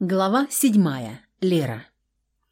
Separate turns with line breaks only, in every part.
Глава седьмая. Лера.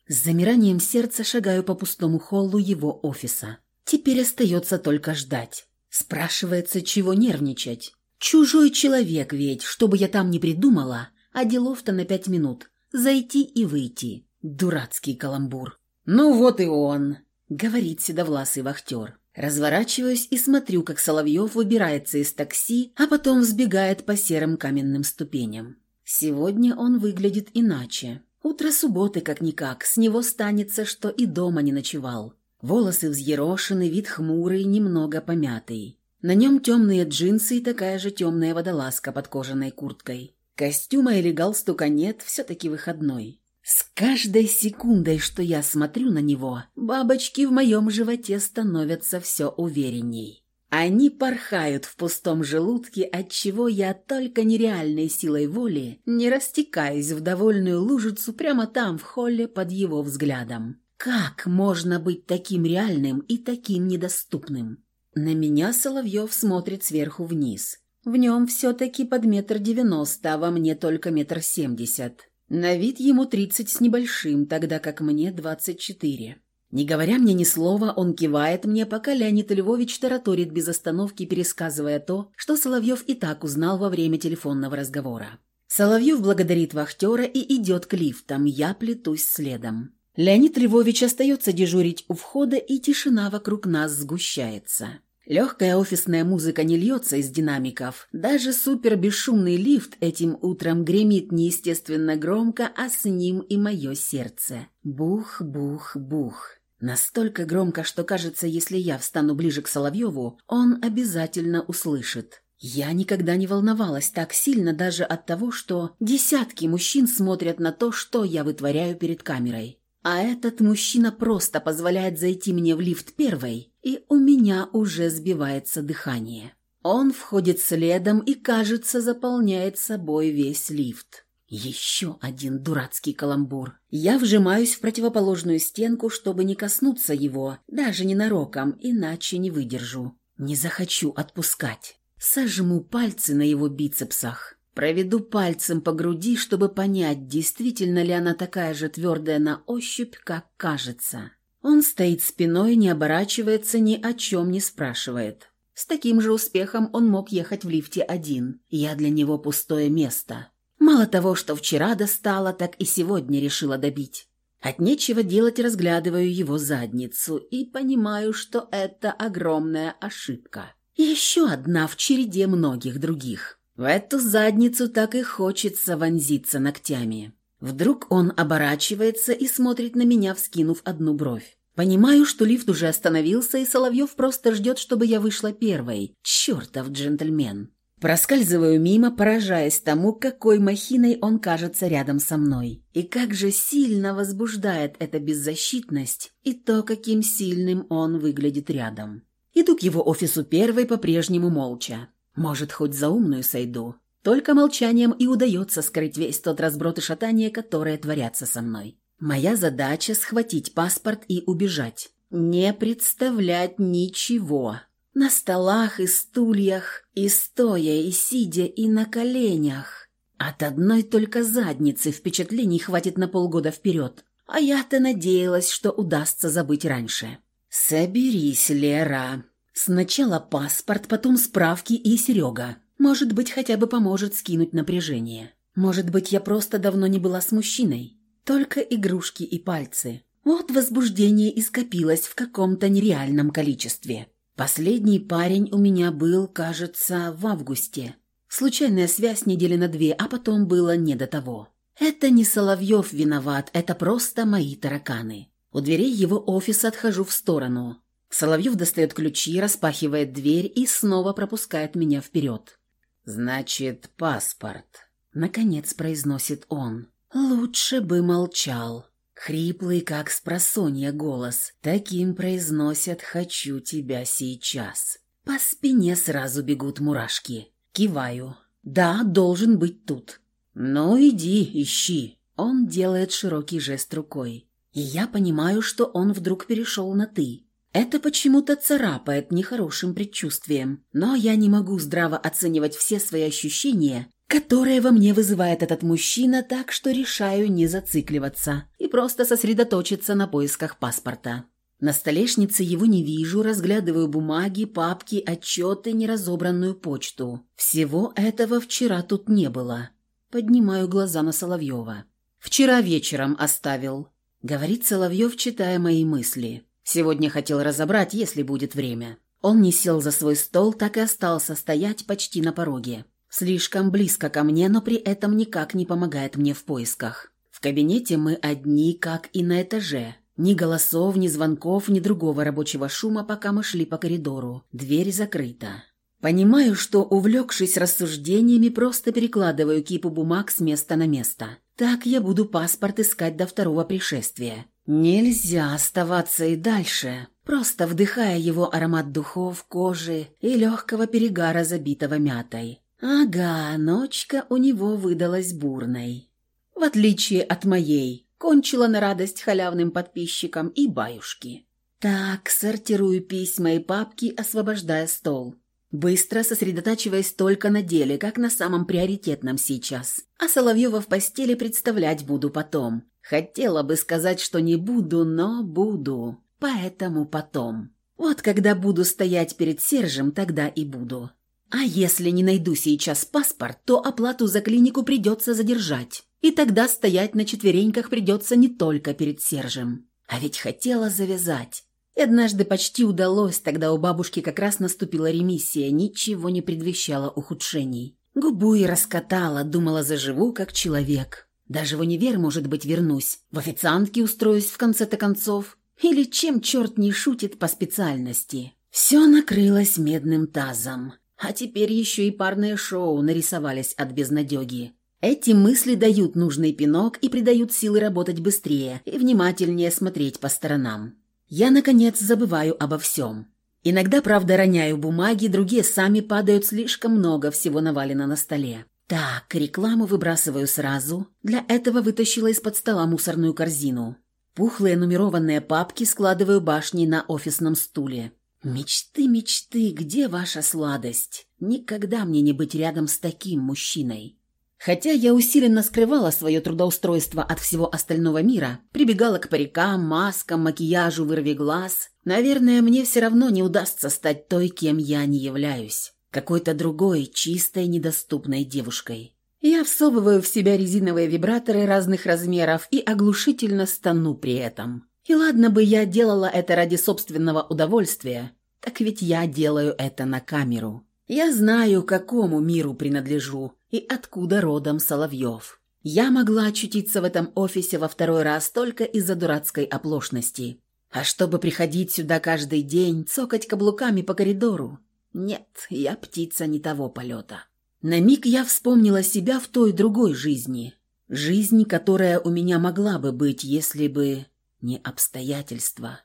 С замиранием сердца шагаю по пустому холлу его офиса. Теперь остается только ждать. Спрашивается, чего нервничать. Чужой человек ведь, что бы я там ни придумала, а делов-то на пять минут. Зайти и выйти. Дурацкий каламбур. «Ну вот и он», — говорит седовласый вахтер. Разворачиваюсь и смотрю, как Соловьев выбирается из такси, а потом взбегает по серым каменным ступеням. Сегодня он выглядит иначе. Утро субботы как-никак, с него станется, что и дома не ночевал. Волосы взъерошены, вид хмурый, немного помятый. На нем темные джинсы и такая же темная водолазка под кожаной курткой. Костюма или галстука нет, все-таки выходной. С каждой секундой, что я смотрю на него, бабочки в моем животе становятся все уверенней. Они порхают в пустом желудке, отчего я только нереальной силой воли не растекаюсь в довольную лужицу прямо там, в холле, под его взглядом. Как можно быть таким реальным и таким недоступным? На меня Соловьев смотрит сверху вниз. В нем все-таки под метр девяносто, а во мне только метр семьдесят. На вид ему тридцать с небольшим, тогда как мне двадцать четыре. Не говоря мне ни слова, он кивает мне, пока Леонид Львович тараторит без остановки, пересказывая то, что Соловьев и так узнал во время телефонного разговора. Соловьев благодарит вахтера и идет к лифтам, я плетусь следом. Леонид Львович остается дежурить у входа, и тишина вокруг нас сгущается. Легкая офисная музыка не льется из динамиков. Даже супербесшумный лифт этим утром гремит неестественно громко, а с ним и мое сердце. Бух, бух, бух. Настолько громко, что кажется, если я встану ближе к Соловьеву, он обязательно услышит. Я никогда не волновалась так сильно даже от того, что десятки мужчин смотрят на то, что я вытворяю перед камерой. А этот мужчина просто позволяет зайти мне в лифт первой, и у меня уже сбивается дыхание. Он входит следом и, кажется, заполняет собой весь лифт. Еще один дурацкий каламбур. Я вжимаюсь в противоположную стенку, чтобы не коснуться его, даже ненароком, иначе не выдержу. Не захочу отпускать. Сожму пальцы на его бицепсах. Проведу пальцем по груди, чтобы понять, действительно ли она такая же твердая на ощупь, как кажется. Он стоит спиной, не оборачивается, ни о чем не спрашивает. С таким же успехом он мог ехать в лифте один. Я для него пустое место. Мало того, что вчера достала, так и сегодня решила добить. От нечего делать разглядываю его задницу и понимаю, что это огромная ошибка. Еще одна в череде многих других. В эту задницу так и хочется вонзиться ногтями. Вдруг он оборачивается и смотрит на меня, вскинув одну бровь. Понимаю, что лифт уже остановился, и Соловьев просто ждет, чтобы я вышла первой. Чертов джентльмен. Проскальзываю мимо, поражаясь тому, какой махиной он кажется рядом со мной. И как же сильно возбуждает эта беззащитность и то, каким сильным он выглядит рядом. Иду к его офису первой по-прежнему молча. Может, хоть за умную сойду. Только молчанием и удается скрыть весь тот разброд и шатание, которые творятся со мной. Моя задача – схватить паспорт и убежать. Не представлять ничего. На столах и стульях, и стоя, и сидя, и на коленях. От одной только задницы впечатлений хватит на полгода вперед. А я-то надеялась, что удастся забыть раньше. «Соберись, Лера». Сначала паспорт, потом справки и Серега. Может быть, хотя бы поможет скинуть напряжение. Может быть, я просто давно не была с мужчиной. Только игрушки и пальцы. Вот возбуждение и скопилось в каком-то нереальном количестве. Последний парень у меня был, кажется, в августе. Случайная связь недели на две, а потом было не до того. Это не Соловьев виноват, это просто мои тараканы. У дверей его офиса отхожу в сторону. Соловьев достает ключи, распахивает дверь и снова пропускает меня вперед. «Значит, паспорт», — наконец произносит он. «Лучше бы молчал». Хриплый, как спросонья голос. Таким произносят «хочу тебя сейчас». По спине сразу бегут мурашки. Киваю. «Да, должен быть тут». «Ну, иди, ищи». Он делает широкий жест рукой. И я понимаю, что он вдруг перешел на «ты». Это почему-то царапает нехорошим предчувствием, но я не могу здраво оценивать все свои ощущения, которое во мне вызывает этот мужчина, так что решаю не зацикливаться и просто сосредоточиться на поисках паспорта. На столешнице его не вижу, разглядываю бумаги, папки, отчеты, неразобранную почту. Всего этого вчера тут не было. Поднимаю глаза на Соловьева. «Вчера вечером оставил», — говорит Соловьев, читая мои мысли. «Сегодня хотел разобрать, если будет время». Он не сел за свой стол, так и остался стоять почти на пороге. Слишком близко ко мне, но при этом никак не помогает мне в поисках. В кабинете мы одни, как и на этаже. Ни голосов, ни звонков, ни другого рабочего шума, пока мы шли по коридору. Дверь закрыта. Понимаю, что, увлекшись рассуждениями, просто перекладываю кипу бумаг с места на место. Так я буду паспорт искать до второго пришествия. Нельзя оставаться и дальше, просто вдыхая его аромат духов, кожи и легкого перегара, забитого мятой. Ага, ночка у него выдалась бурной. В отличие от моей, Кончила на радость халявным подписчикам и баюшки. Так, сортирую письма и папки, освобождая стол. Быстро сосредотачиваясь только на деле, как на самом приоритетном сейчас. А Соловьева в постели представлять буду потом. Хотела бы сказать, что не буду, но буду. Поэтому потом. Вот когда буду стоять перед Сержем, тогда и буду. А если не найду сейчас паспорт, то оплату за клинику придется задержать. И тогда стоять на четвереньках придется не только перед Сержем. А ведь хотела завязать. И однажды почти удалось, тогда у бабушки как раз наступила ремиссия, ничего не предвещало ухудшений. Губу и раскатала, думала, заживу как человек. Даже в универ, может быть, вернусь. В официантке устроюсь в конце-то концов. Или чем черт не шутит по специальности. Все накрылось медным тазом. А теперь еще и парные шоу нарисовались от безнадеги. Эти мысли дают нужный пинок и придают силы работать быстрее и внимательнее смотреть по сторонам. Я, наконец, забываю обо всем. Иногда, правда, роняю бумаги, другие сами падают, слишком много всего навалено на столе. Так, рекламу выбрасываю сразу. Для этого вытащила из-под стола мусорную корзину. Пухлые нумерованные папки складываю башней на офисном стуле. Мечты, мечты, где ваша сладость? Никогда мне не быть рядом с таким мужчиной. Хотя я усиленно скрывала свое трудоустройство от всего остального мира, прибегала к парикам, маскам, макияжу, вырви глаз, наверное, мне все равно не удастся стать той, кем я не являюсь. Какой-то другой, чистой, недоступной девушкой. Я всовываю в себя резиновые вибраторы разных размеров и оглушительно стану при этом. И ладно бы я делала это ради собственного удовольствия, так ведь я делаю это на камеру. Я знаю, какому миру принадлежу и откуда родом Соловьев. Я могла очутиться в этом офисе во второй раз только из-за дурацкой оплошности. А чтобы приходить сюда каждый день, цокать каблуками по коридору? Нет, я птица не того полета. На миг я вспомнила себя в той другой жизни. Жизнь, которая у меня могла бы быть, если бы не обстоятельства.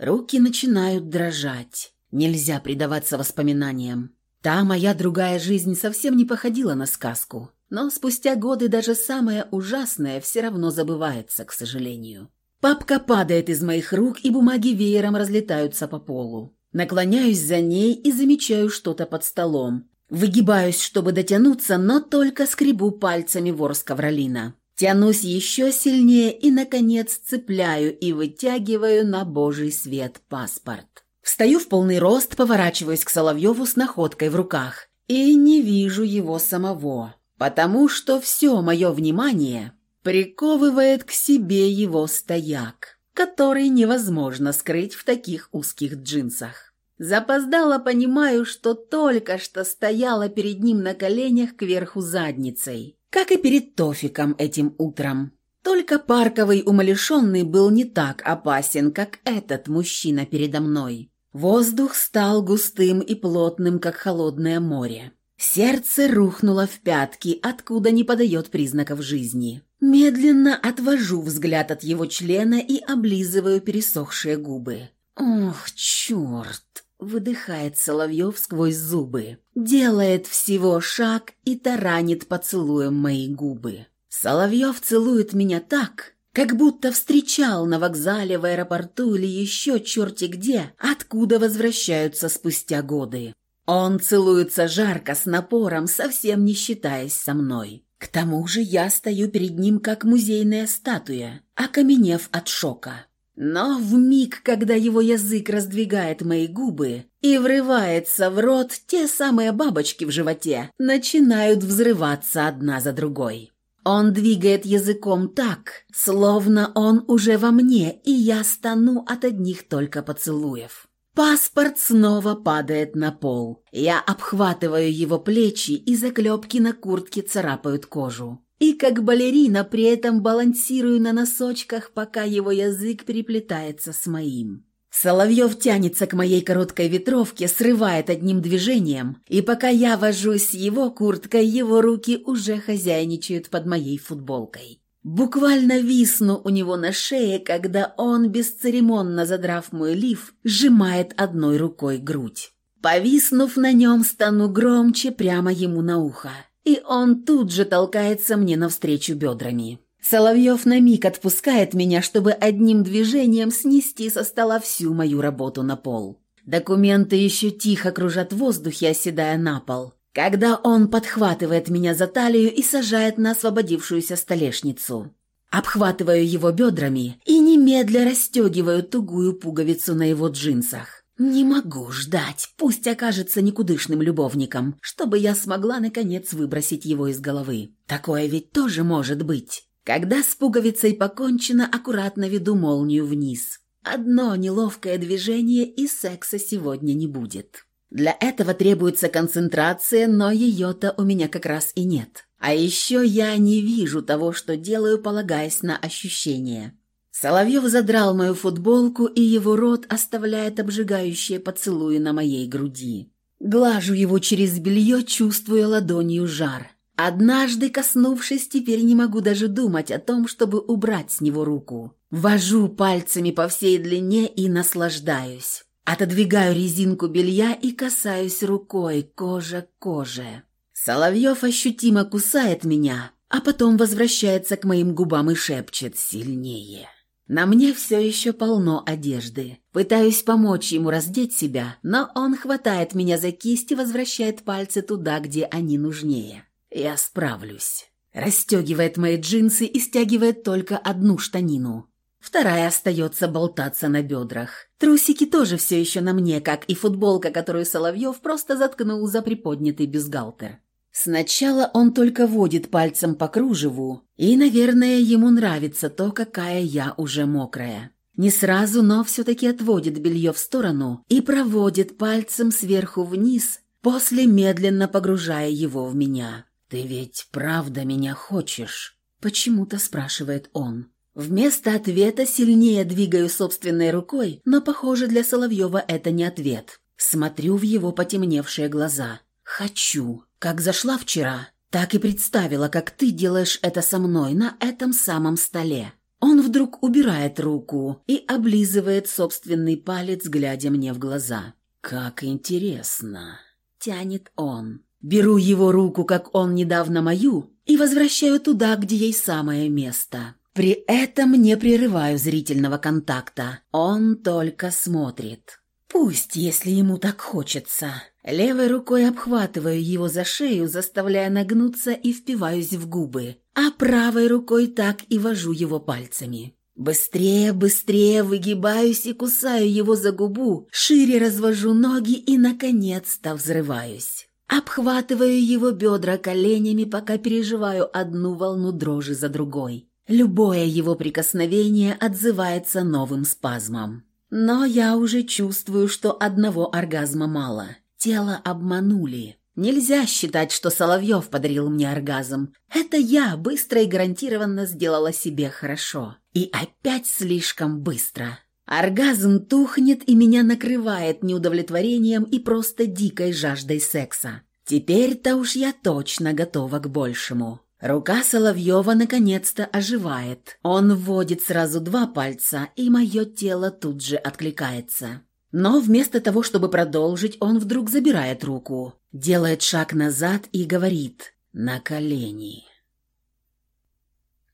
Руки начинают дрожать. Нельзя предаваться воспоминаниям. Та моя другая жизнь совсем не походила на сказку, но спустя годы даже самое ужасное все равно забывается, к сожалению. Папка падает из моих рук, и бумаги веером разлетаются по полу. Наклоняюсь за ней и замечаю что-то под столом. Выгибаюсь, чтобы дотянуться, но только скребу пальцами ворс ковролина. Тянусь еще сильнее и, наконец, цепляю и вытягиваю на божий свет паспорт. Встаю в полный рост, поворачиваюсь к Соловьеву с находкой в руках. И не вижу его самого, потому что все мое внимание приковывает к себе его стояк, который невозможно скрыть в таких узких джинсах. Запоздало понимаю, что только что стояла перед ним на коленях кверху задницей, как и перед Тофиком этим утром. Только парковый умалишенный был не так опасен, как этот мужчина передо мной. Воздух стал густым и плотным, как холодное море. Сердце рухнуло в пятки, откуда не подает признаков жизни. Медленно отвожу взгляд от его члена и облизываю пересохшие губы. «Ох, черт!» — выдыхает Соловьев сквозь зубы. Делает всего шаг и таранит поцелуем мои губы. Соловьев целует меня так, как будто встречал на вокзале, в аэропорту или еще черти где, откуда возвращаются спустя годы. Он целуется жарко, с напором, совсем не считаясь со мной. К тому же я стою перед ним, как музейная статуя, окаменев от шока. Но в миг, когда его язык раздвигает мои губы и врывается в рот, те самые бабочки в животе начинают взрываться одна за другой. Он двигает языком так, словно он уже во мне, и я стану от одних только поцелуев. Паспорт снова падает на пол. Я обхватываю его плечи, и заклепки на куртке царапают кожу. И как балерина при этом балансирую на носочках, пока его язык переплетается с моим. Соловьев тянется к моей короткой ветровке, срывает одним движением, и пока я вожусь с его курткой, его руки уже хозяйничают под моей футболкой. Буквально висну у него на шее, когда он, бесцеремонно задрав мой лиф, сжимает одной рукой грудь. Повиснув на нем, стану громче прямо ему на ухо, и он тут же толкается мне навстречу бедрами. Соловьев на миг отпускает меня, чтобы одним движением снести со стола всю мою работу на пол. Документы еще тихо кружат в воздухе, оседая на пол, когда он подхватывает меня за талию и сажает на освободившуюся столешницу. Обхватываю его бедрами и немедля расстегиваю тугую пуговицу на его джинсах. Не могу ждать, пусть окажется никудышным любовником, чтобы я смогла наконец выбросить его из головы. Такое ведь тоже может быть. Когда с пуговицей покончено, аккуратно веду молнию вниз. Одно неловкое движение и секса сегодня не будет. Для этого требуется концентрация, но ее-то у меня как раз и нет. А еще я не вижу того, что делаю, полагаясь на ощущения. Соловьев задрал мою футболку, и его рот оставляет обжигающие поцелуи на моей груди. Глажу его через белье, чувствуя ладонью жар. Однажды, коснувшись, теперь не могу даже думать о том, чтобы убрать с него руку. Вожу пальцами по всей длине и наслаждаюсь. Отодвигаю резинку белья и касаюсь рукой кожа к коже. Соловьев ощутимо кусает меня, а потом возвращается к моим губам и шепчет сильнее. На мне все еще полно одежды. Пытаюсь помочь ему раздеть себя, но он хватает меня за кисть и возвращает пальцы туда, где они нужнее. «Я справлюсь». Расстегивает мои джинсы и стягивает только одну штанину. Вторая остается болтаться на бедрах. Трусики тоже все еще на мне, как и футболка, которую Соловьев просто заткнул за приподнятый бюстгальтер. Сначала он только водит пальцем по кружеву, и, наверное, ему нравится то, какая я уже мокрая. Не сразу, но все-таки отводит белье в сторону и проводит пальцем сверху вниз, после медленно погружая его в меня. «Ты ведь правда меня хочешь?» – почему-то спрашивает он. Вместо ответа сильнее двигаю собственной рукой, но, похоже, для Соловьева это не ответ. Смотрю в его потемневшие глаза. «Хочу. Как зашла вчера, так и представила, как ты делаешь это со мной на этом самом столе». Он вдруг убирает руку и облизывает собственный палец, глядя мне в глаза. «Как интересно!» – тянет он. Беру его руку, как он недавно мою, и возвращаю туда, где ей самое место. При этом не прерываю зрительного контакта. Он только смотрит. Пусть, если ему так хочется. Левой рукой обхватываю его за шею, заставляя нагнуться и впиваюсь в губы, а правой рукой так и вожу его пальцами. Быстрее, быстрее выгибаюсь и кусаю его за губу, шире развожу ноги и, наконец-то, взрываюсь. Обхватываю его бедра коленями, пока переживаю одну волну дрожи за другой. Любое его прикосновение отзывается новым спазмом. Но я уже чувствую, что одного оргазма мало. Тело обманули. Нельзя считать, что Соловьев подарил мне оргазм. Это я быстро и гарантированно сделала себе хорошо. И опять слишком быстро. Оргазм тухнет и меня накрывает неудовлетворением и просто дикой жаждой секса. Теперь-то уж я точно готова к большему. Рука Соловьева наконец-то оживает. Он вводит сразу два пальца, и мое тело тут же откликается. Но вместо того, чтобы продолжить, он вдруг забирает руку, делает шаг назад и говорит «на колени».